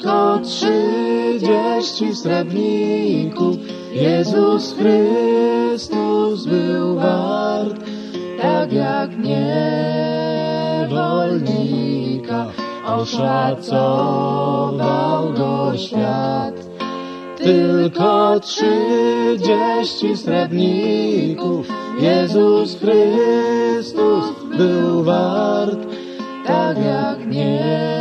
ج شری شرونی کو شراد شری جی شری شروع فریش آگا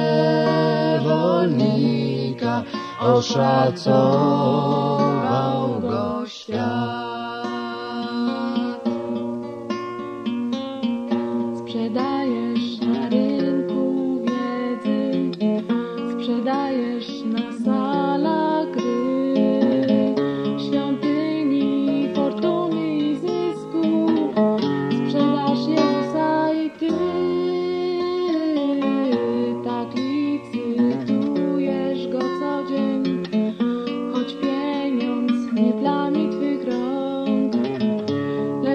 اوشا چاہ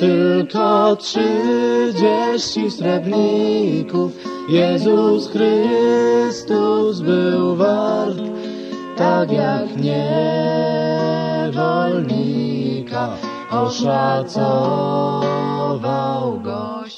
شرجر کو نیکا سر سا گش